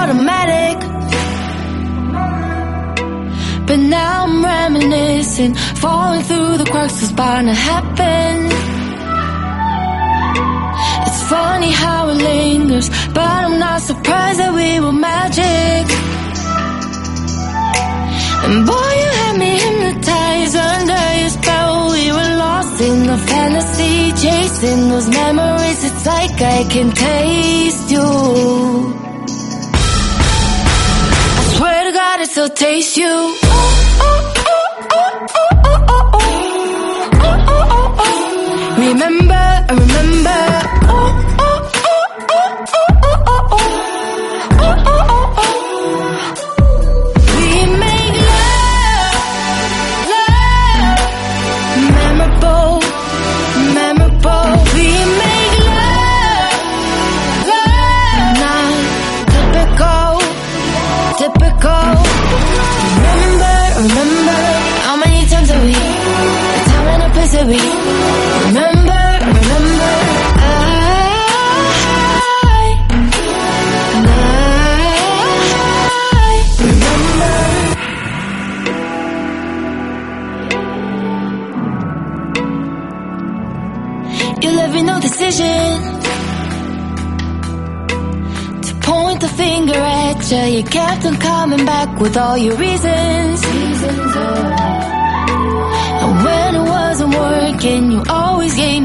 Automatic. But now I'm reminiscing, falling through the cracks was bound to happen. It's funny how it lingers, but I'm not surprised that we were magic. And boy, you had me hypnotized under your spell. We were lost in the fantasy, chasing those memories. It's like I can taste you. I still taste you. Remember. We remember, remember. I, I remember. You left me no decision to point the finger at you. You kept on coming back with all your reasons. And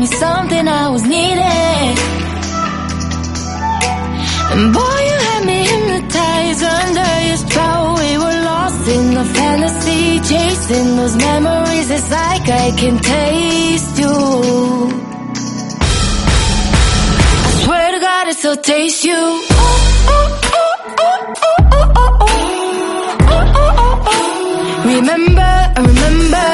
me something I was needing. And boy, you had me hypnotized under your spell. We were lost in the fantasy, chasing those memories. It's like I can taste you. I swear to God, I still taste you. Remember, I remember.